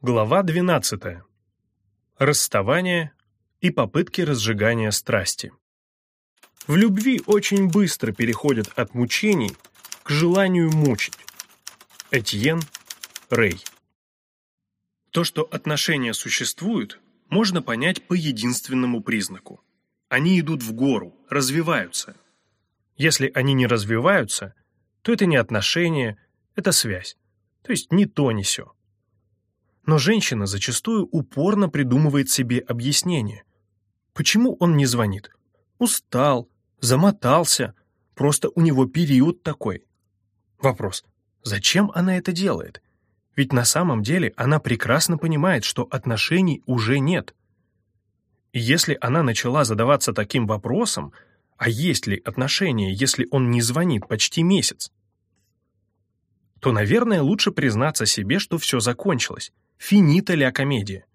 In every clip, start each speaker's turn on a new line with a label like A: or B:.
A: Глава 12. Расставание и попытки разжигания страсти. В любви очень быстро переходят от мучений к желанию мучить. Этьен Рей. То, что отношения существуют, можно понять по единственному признаку. Они идут в гору, развиваются. Если они не развиваются, то это не отношения, это связь. То есть ни то, ни сё. Но женщина зачастую упорно придумывает себе объяснение. Почему он не звонит? Устал, замотался, просто у него период такой. Вопрос, зачем она это делает? Ведь на самом деле она прекрасно понимает, что отношений уже нет. И если она начала задаваться таким вопросом, а есть ли отношения, если он не звонит почти месяц, то, наверное, лучше признаться себе, что все закончилось, Финита ля комедия.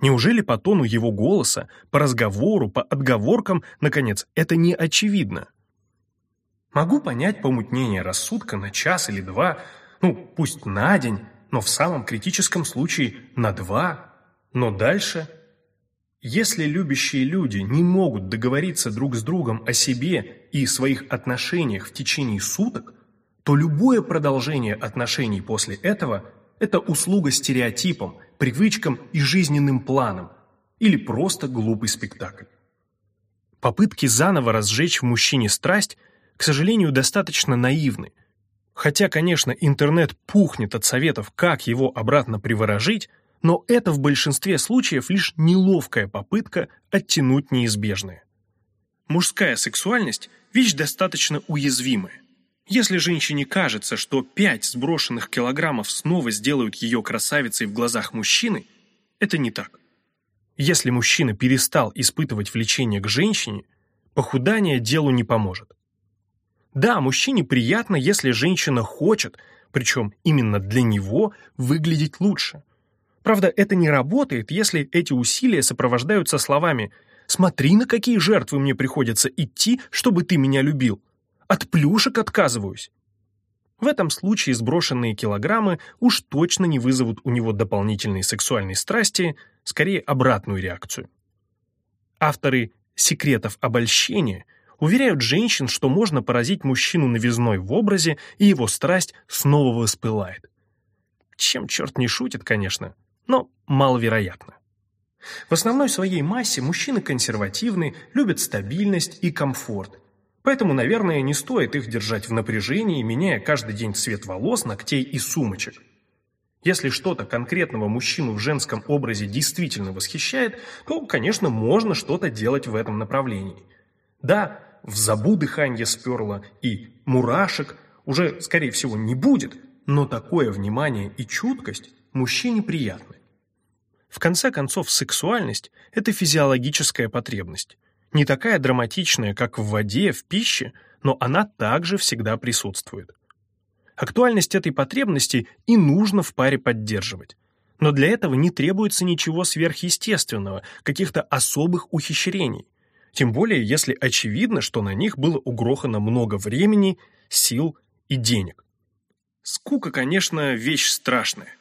A: Неужели по тону его голоса, по разговору, по отговоркам, наконец, это не очевидно? Могу понять помутнение рассудка на час или два, ну, пусть на день, но в самом критическом случае на два. Но дальше... Если любящие люди не могут договориться друг с другом о себе и своих отношениях в течение суток, то любое продолжение отношений после этого – это услуга стереотипам, привычкам и жизненным планам, или просто глупый спектакль. Попытки заново разжечь в мужчине страсть, к сожалению, достаточно наивны. Хотя, конечно, интернет пухнет от советов, как его обратно приворожить, но это в большинстве случаев лишь неловкая попытка оттянуть неизбежное. Мужская сексуальность – вещь достаточно уязвимая. Если женщине кажется, что 5 сброшенных килограммов снова сделают ее красавицей в глазах мужчины, это не так. Если мужчина перестал испытывать влечение к женщине, похудание делу не поможет. Да, мужчине приятно, если женщина хочет, причем именно для него, выглядеть лучше. Правда, это не работает, если эти усилия сопровождаются словами «Смотри, на какие жертвы мне приходится идти, чтобы ты меня любил», от плюшек отказываюсь. В этом случае сброшенные килограммы уж точно не вызовут у него дополнительной сексуальной страсти, скорее обратную реакцию. Авторы «Секретов обольщения» уверяют женщин, что можно поразить мужчину новизной в образе, и его страсть снова воспылает. Чем черт не шутит, конечно, но маловероятно. В основной своей массе мужчины консервативны, любят стабильность и комфорт – Поэтому, наверное, не стоит их держать в напряжении, меняя каждый день цвет волос, ногтей и сумочек. Если что-то конкретного мужчину в женском образе действительно восхищает, то, конечно, можно что-то делать в этом направлении. Да, в забу дыхание сперло и мурашек уже, скорее всего, не будет, но такое внимание и чуткость мужчине приятны. В конце концов, сексуальность – это физиологическая потребность не такая драматичная, как в воде, в пище, но она также всегда присутствует. Актуальность этой потребности и нужно в паре поддерживать. Но для этого не требуется ничего сверхъестественного, каких-то особых ухищрений. Тем более, если очевидно, что на них было угрохано много времени, сил и денег. Скука, конечно, вещь страшная.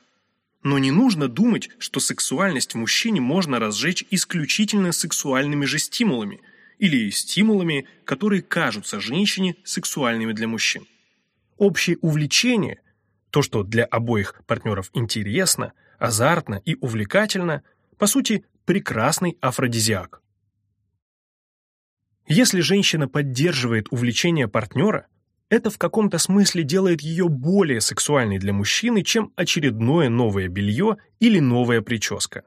A: Но не нужно думать, что сексуальность в мужчине можно разжечь исключительно сексуальными же стимулами или стимулами, которые кажутся женщине сексуальными для мужчин. Общее увлечение, то, что для обоих партнеров интересно, азартно и увлекательно, по сути, прекрасный афродизиак. Если женщина поддерживает увлечение партнера – это в каком-то смысле делает ее более сексуальной для мужчины, чем очередное новое белье или новая прическа.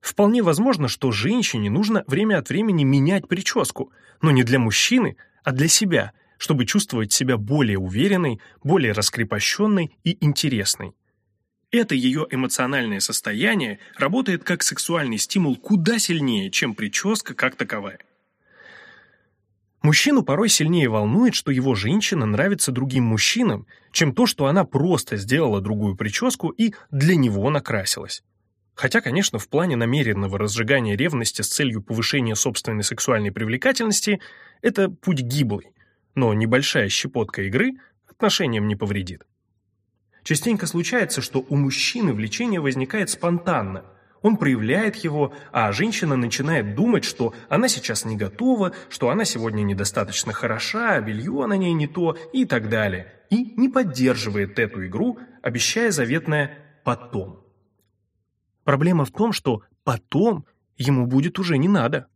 A: Вполне возможно, что женщине нужно время от времени менять прическу, но не для мужчины, а для себя, чтобы чувствовать себя более уверенной, более раскрепощенной и интересной. Это ее эмоциональное состояние работает как сексуальный стимул куда сильнее, чем прическа как таковая. Мужчину порой сильнее волнует, что его женщина нравится другим мужчинам, чем то, что она просто сделала другую прическу и для него накрасилась. Хотя, конечно, в плане намеренного разжигания ревности с целью повышения собственной сексуальной привлекательности это путь гиблый, но небольшая щепотка игры отношениям не повредит. Частенько случается, что у мужчины влечение возникает спонтанно. Он проявляет его, а женщина начинает думать, что она сейчас не готова, что она сегодня недостаточно хороша, белье на ней не то и так далее. И не поддерживает эту игру, обещая заветное «потом». Проблема в том, что «потом» ему будет уже не надо.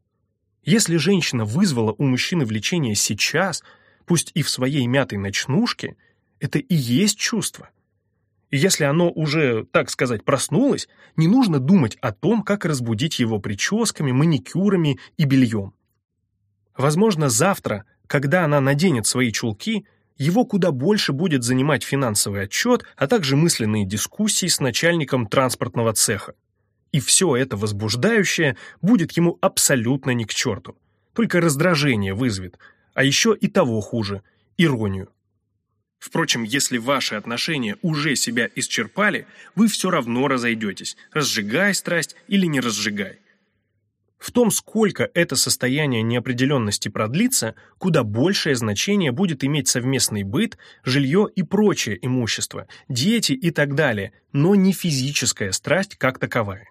A: Если женщина вызвала у мужчины влечение сейчас, пусть и в своей мятой ночнушке, это и есть чувство – если оно уже, так сказать, проснулось, не нужно думать о том, как разбудить его прическами, маникюрами и бельем. Возможно, завтра, когда она наденет свои чулки, его куда больше будет занимать финансовый отчет, а также мысленные дискуссии с начальником транспортного цеха. И все это возбуждающее будет ему абсолютно ни к черту. Только раздражение вызовет, а еще и того хуже – иронию. Впрочем, если ваши отношения уже себя исчерпали, вы все равно разойдетесь, разжигай страсть или не разжигай. В том, сколько это состояние неопределенности продлится, куда большее значение будет иметь совместный быт, жилье и прочее имущество, дети и так далее, но не физическая страсть как таковая.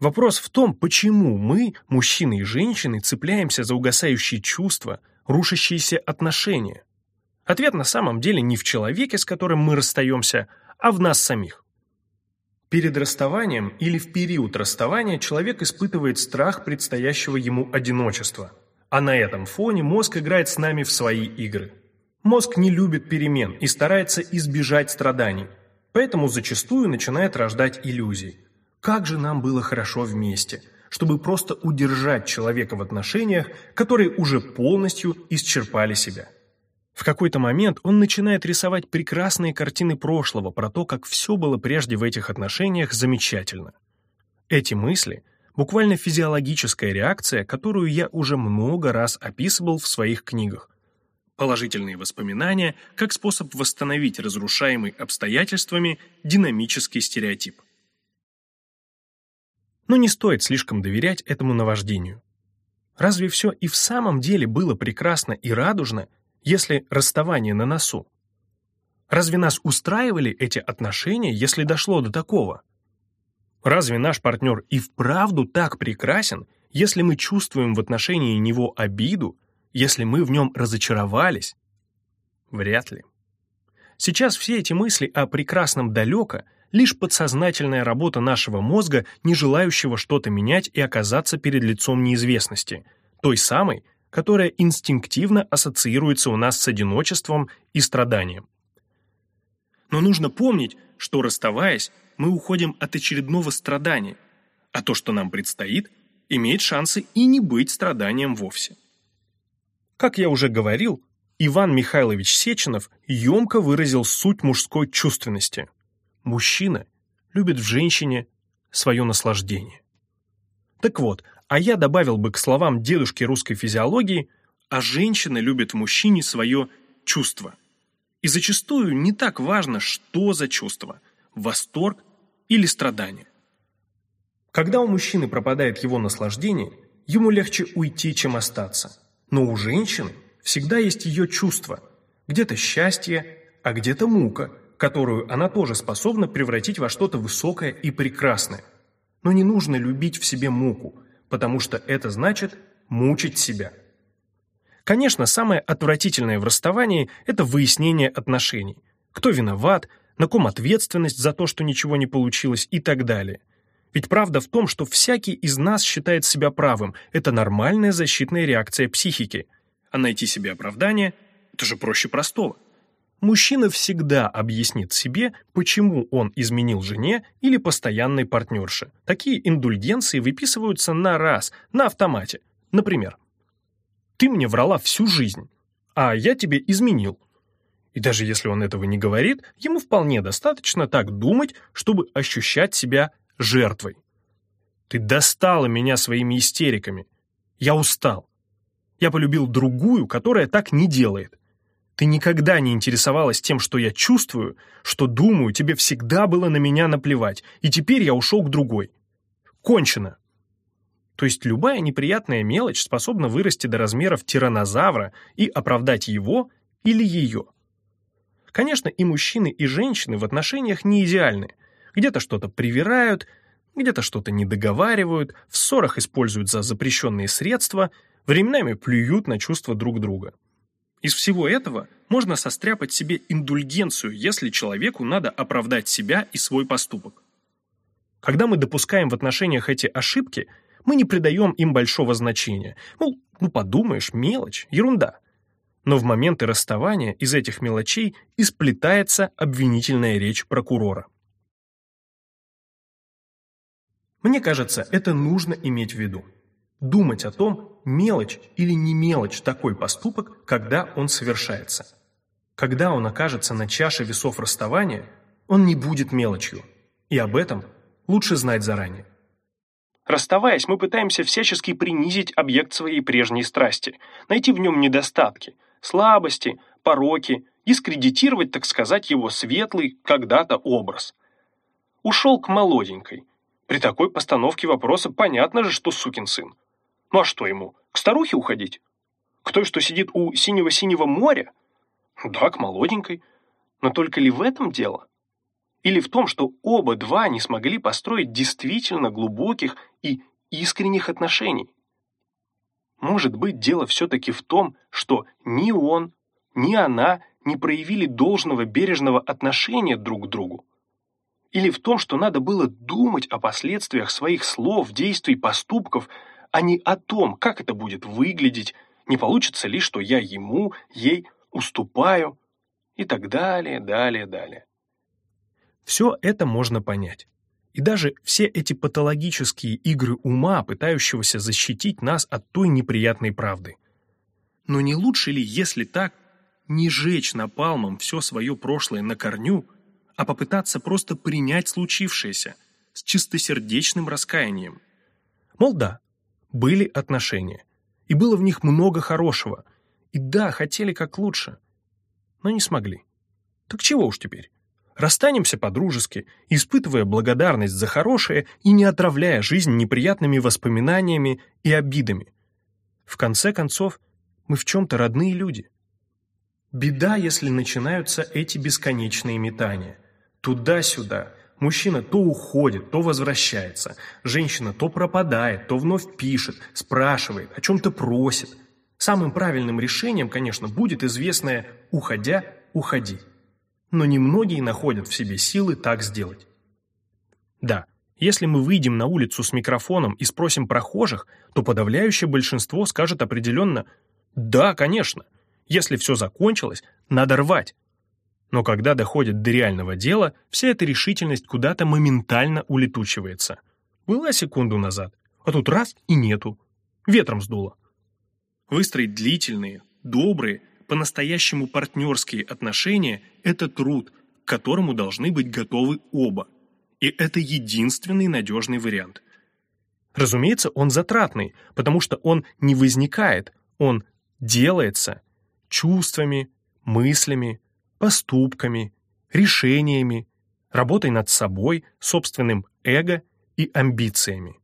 A: Вопрос в том, почему мы, мужчины и женщины, цепляемся за угасающие чувства, рушащиеся отношения. Ответ на самом деле не в человеке, с которым мы расстаемся, а в нас самих. Перед расставанием или в период расставания человек испытывает страх предстоящего ему одиночества. А на этом фоне мозг играет с нами в свои игры. Мозг не любит перемен и старается избежать страданий, поэтому зачастую начинает рождать иллюзии. Как же нам было хорошо вместе, чтобы просто удержать человека в отношениях, которые уже полностью исчерпали себя. В какой-то момент он начинает рисовать прекрасные картины прошлого про то, как все было прежде в этих отношениях замечательно. Эти мысли – буквально физиологическая реакция, которую я уже много раз описывал в своих книгах. Положительные воспоминания как способ восстановить разрушаемый обстоятельствами динамический стереотип. Но не стоит слишком доверять этому наваждению. Разве все и в самом деле было прекрасно и радужно – если расставание на носу? Разве нас устраивали эти отношения, если дошло до такого? Разве наш партнер и вправду так прекрасен, если мы чувствуем в отношении него обиду, если мы в нем разочаровались? Вряд ли. Сейчас все эти мысли о прекрасном далеко лишь подсознательная работа нашего мозга, не желающего что-то менять и оказаться перед лицом неизвестности, той самой, которая инстинктивно ассоциируется у нас с одиночеством и страданием. Но нужно помнить, что расставаясь, мы уходим от очередного страдания, а то, что нам предстоит, имеет шансы и не быть страданием вовсе. Как я уже говорил, Иван Михайлович Сеченов емко выразил суть мужской чувственности. Мужчина любит в женщине свое наслаждение. Так вот, а я добавил бы к словам дедушки русской физиологии, а женщина любит в мужчине свое чувство. И зачастую не так важно, что за чувство – восторг или страдание. Когда у мужчины пропадает его наслаждение, ему легче уйти, чем остаться. Но у женщины всегда есть ее чувство. Где-то счастье, а где-то мука, которую она тоже способна превратить во что-то высокое и прекрасное. Но не нужно любить в себе муку – потому что это значит мучить себя. Конечно, самое отвратительное в расставании – это выяснение отношений. Кто виноват, на ком ответственность за то, что ничего не получилось и так далее. Ведь правда в том, что всякий из нас считает себя правым. Это нормальная защитная реакция психики. А найти себе оправдание – это же проще простого мужчина всегда объяснит себе, почему он изменил жене или постоянной партнерше. Такие индульгенции выписываются на раз, на автомате. Например, «Ты мне врала всю жизнь, а я тебе изменил». И даже если он этого не говорит, ему вполне достаточно так думать, чтобы ощущать себя жертвой. «Ты достала меня своими истериками. Я устал. Я полюбил другую, которая так не делает. Ты никогда не интересовалась тем, что я чувствую, что думаю, тебе всегда было на меня наплевать, и теперь я ушел к другой. Кончено. То есть любая неприятная мелочь способна вырасти до размеров тиранозавра и оправдать его или ее. Конечно, и мужчины, и женщины в отношениях не идеальны. Где-то что-то привирают, где-то что-то не договаривают, в ссорах используют за запрещенные средства, временами плюют на чувства друг друга. Из всего этого можно состряпать себе индульгенцию, если человеку надо оправдать себя и свой поступок. Когда мы допускаем в отношениях эти ошибки, мы не придаем им большого значения. Мол, ну подумаешь, мелочь, ерунда. Но в моменты расставания из этих мелочей исплетается обвинительная речь прокурора. Мне кажется, это нужно иметь в виду. Думать о том, мелочь или не мелочь такой поступок, когда он совершается. Когда он окажется на чаше весов расставания, он не будет мелочью. И об этом лучше знать заранее.
B: Расставаясь, мы пытаемся всячески принизить объект своей прежней страсти, найти в нем недостатки, слабости, пороки, дискредитировать, так сказать, его светлый когда-то образ. Ушел к молоденькой. При такой постановке вопроса понятно же, что сукин сын. Ну а что ему, к старухе уходить? К той, что сидит у синего-синего моря? Да, к молоденькой. Но только ли в этом дело? Или в том, что оба два не смогли построить действительно глубоких и искренних отношений? Может быть, дело все-таки в том, что ни он, ни она не проявили должного бережного отношения друг к другу? Или в том, что надо было думать о последствиях своих слов, действий, поступков, а не о том, как это будет выглядеть, не получится ли, что я ему, ей уступаю, и так далее, далее, далее.
A: Все это можно понять. И даже все эти патологические игры ума, пытающегося защитить нас от той неприятной правды. Но не лучше ли, если так, не жечь напалмом все свое прошлое на корню, а попытаться просто принять случившееся с чистосердечным раскаянием? Мол, да, были отношения, и было в них много хорошего, и да, хотели как лучше, но не смогли. Так чего уж теперь? Расстанемся по-дружески, испытывая благодарность за хорошее и не отравляя жизнь неприятными воспоминаниями и обидами. В конце концов, мы в чем-то родные люди. Беда, если начинаются эти бесконечные метания. Туда-сюда. Мужчина то уходит, то возвращается. Женщина то пропадает, то вновь пишет, спрашивает, о чем-то просит. Самым правильным решением, конечно, будет известное «уходя, уходи» но немногие находят в себе силы так сделать. Да, если мы выйдем на улицу с микрофоном и спросим прохожих, то подавляющее большинство скажет определенно «да, конечно, если все закончилось, надо рвать». Но когда доходит до реального дела, вся эта решительность куда-то моментально улетучивается. Была секунду назад, а тут раз и нету. Ветром сдуло. Выстроить длительные, добрые, по-настоящему партнерские отношения – это труд, к которому должны быть готовы оба. И это единственный надежный вариант. Разумеется, он затратный, потому что он не возникает, он делается чувствами, мыслями, поступками, решениями, работой над собой, собственным эго и амбициями.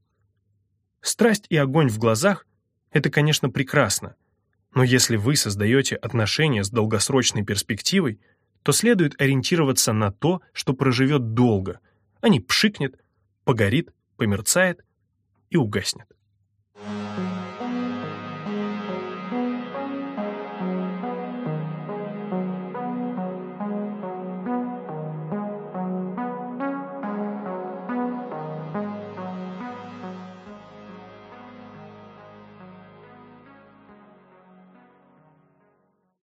A: Страсть и огонь в глазах – это, конечно, прекрасно, но если вы создаете отношения с долгосрочной перспективой, то следует ориентироваться на то, что проживет долго, а не пшикнет, погорит, померцает и угаснет.